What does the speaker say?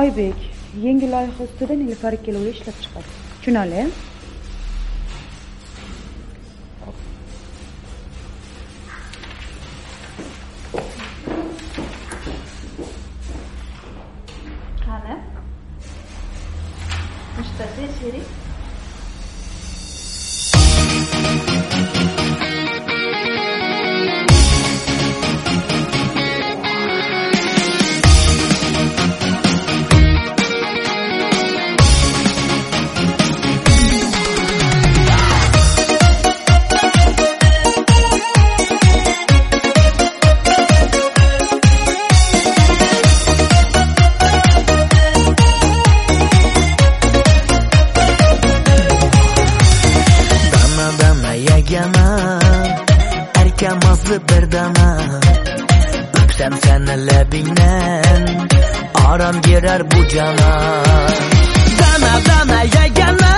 oybek yangi loyiha ustida nilufar ikkalovli ishlab chiqadi. Tushunali qani? Mushtasi sherik birdaman. O'psam seni labingdan orom girar bu jaman dama dama yagana.